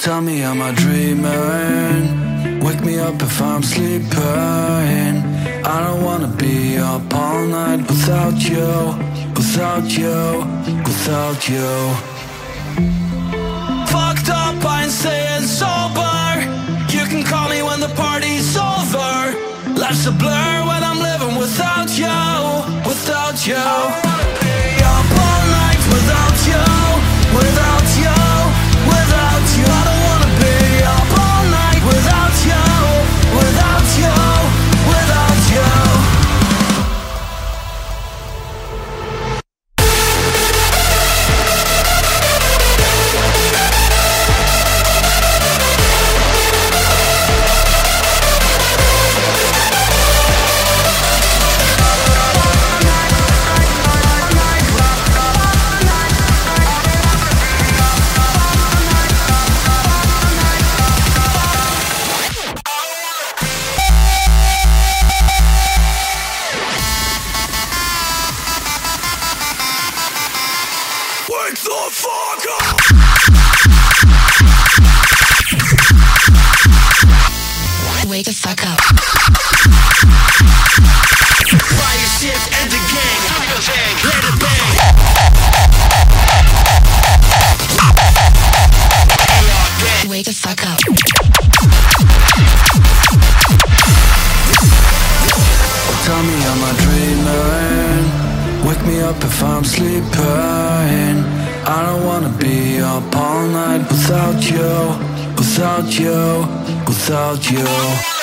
tell me am I dreaming? Wake me up if I'm sleeping. I don't wanna be up all night without you, without you, without you. Fucked up, I ain't staying sober. You can call me when the party's over. Life's a blur when I'm living without you, without you. Wake the fuck up! Wake the fuck up. Fire shift and the gang. Let it bang. Wake the fuck up. Tell me I'm I dreaming? Wake me up if I'm sleeping. I don't wanna be up all night without you, without you, without you.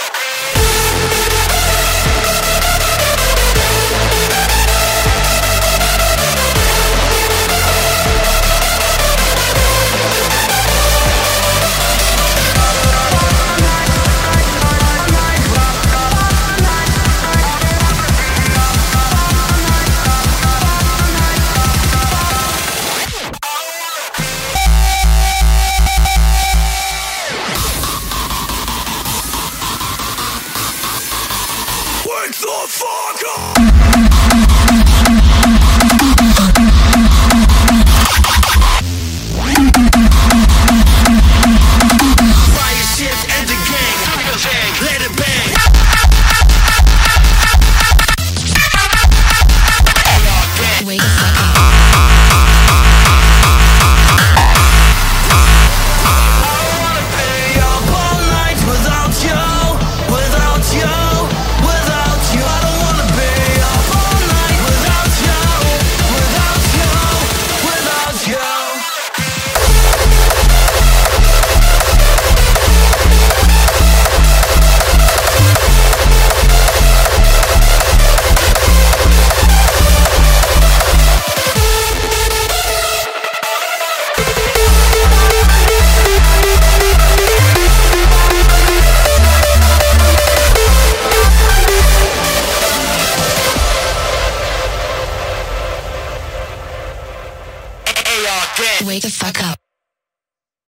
Wake the fuck up.